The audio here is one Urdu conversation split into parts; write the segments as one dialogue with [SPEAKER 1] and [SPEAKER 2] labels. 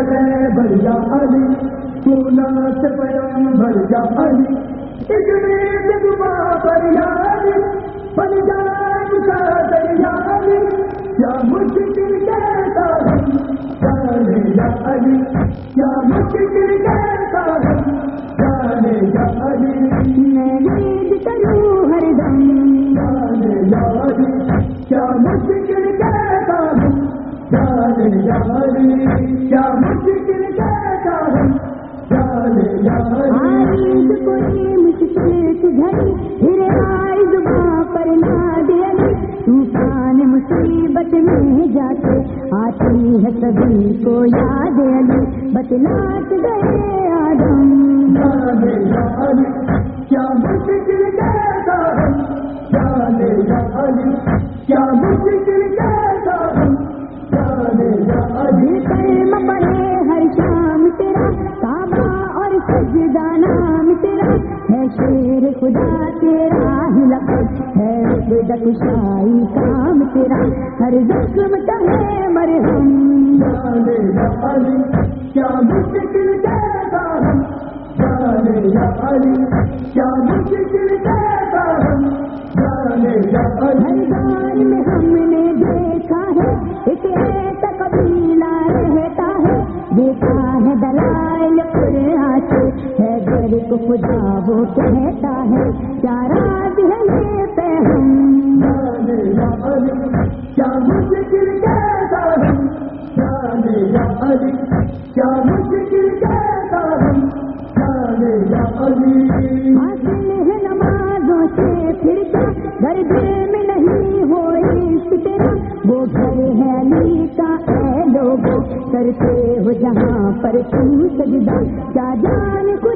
[SPEAKER 1] بھر جا علی سونا سے پیام جا علی ایک کا دریا علی کیا مشکل کہتا ہے یا علی کیا مشکل کہتا ہے یا علی
[SPEAKER 2] میں کروں ہر دم۔
[SPEAKER 1] جانے یا علی کیا مشکل
[SPEAKER 2] مصیبت میں جاتے آتی ہے سبھی کو یاد علی بتلاٹ گئے آدم شیر خدا تیرا ہی لقب ہے عقد کشائی کام تیرا۔ ہر زخم تہے مرہم۔
[SPEAKER 1] کیا مشکل کہتا جانے یا علی کیا مشکل کہتا جانے یا
[SPEAKER 2] علی میں ہم نے دیکھا ہے، ایک ایسا قبیلہ رہتا ہے۔ دیکھا ہے دلائل قرآن سے ہے گھر کو خدا وہ کہتا ہے کیا راز ہے یہ
[SPEAKER 1] کیا مشکل کہتا کیا مشکل کہتا
[SPEAKER 2] حاصل ہے نمازوں سے پھر کیا میں نہیں ہو تیرا وہ گھر ہے علی کا اے کرتے ہو جہاں پر تم سجدہ۔ کیا جان کو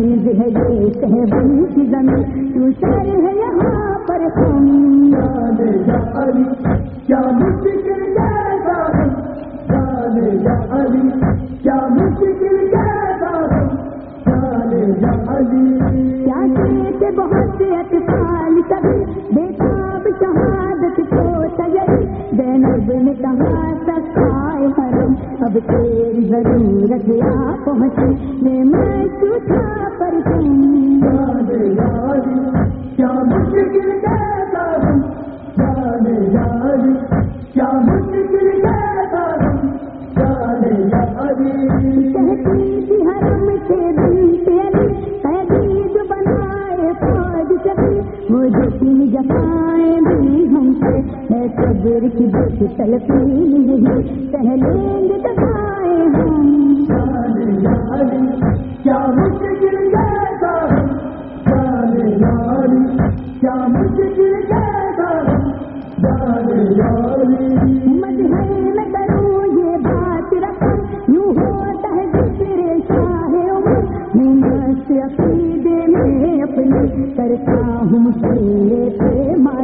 [SPEAKER 2] چیز ہے یہ کہبن کی زمین۔ تو شہر ہے یہاں پر ہم جانے
[SPEAKER 1] یا علی کیا مشکل یا علی کیا مشکل یا
[SPEAKER 2] علی کیا بہت کو تجری زینب نے کہا سکھائے حرم۔ اب تیری ضرورت آ پہنچی، میں میں چھوٹا پر تم
[SPEAKER 1] جانے یا کیا مشکل کہتا ہے جانے یا علی کیا مشکل کہتا ہے جانے یا علی
[SPEAKER 2] کہتی تھی حرم سے بنتے علی قیدید بنائے فوج چلی مجھے تین جفائیں ہے صبر کی دیکھ تلقین نہیں پہلیں گے دفائیں ہم۔
[SPEAKER 1] کیا مشکل جانے مشکل جانے
[SPEAKER 2] میں کروں یہ بات رقم۔ یوں ہوتا ہے ذکر شاہ عمر۔ میں مست عقیدے میں اپنے کرتا ہوں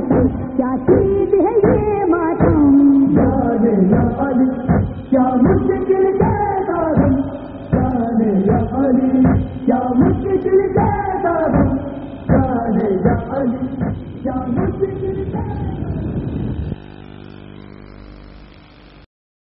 [SPEAKER 2] کیا چیز ہے یہ
[SPEAKER 1] کیا مشکل پیدا ہم یاد علی، کیا مشکل پیدا ہم یاد علی، کیا مشکل پیدا